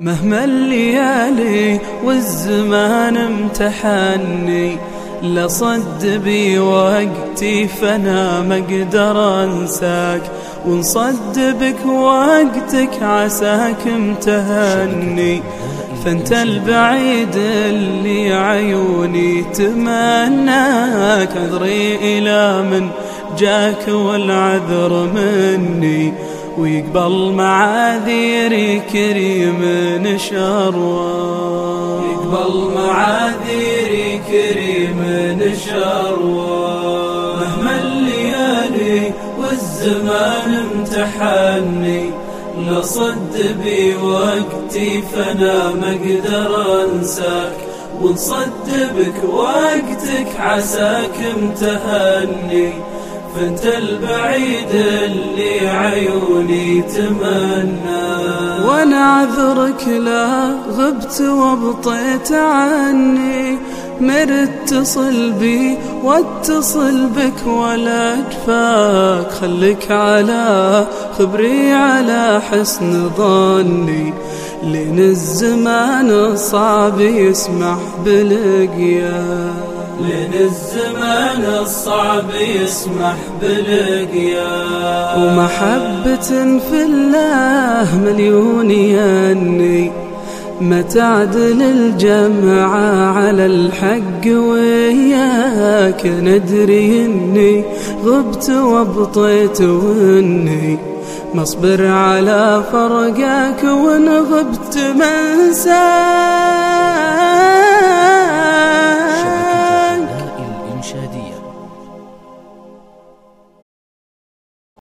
مهما الليالي والزمان امتحني لصد بي وقتي فانا ما أقدر انساك ونصد بك وقتك عساك امتهني فانت البعيد اللي عيوني تمناك عذري إلى من جاك والعذر مني. ويقبل معاذيري كريم نشروان يقبل معاذيري كريم نشروان مهما الليالي والزمان امتحني لصد بي وقتي فأنا ما أقدر انساك ونصد بك وقتك عساك امتهني. فانت البعيد اللي عيوني تمنى. وأنا عذرك لا غبت وابطيت عني. مر اتصل بي واتصل بك ولا أكفاك. خليك على خبري على حسن ظني. لين الزمان الصعب يسمح بلقياك. لين الزمان الصعب يسمح بلقيا. ومحبة في الله مليون يني ما تعدل الجمعة على الحق وياك. ندري إني غبت وابطيت وإني مصبر على فرقك وان غبت منساك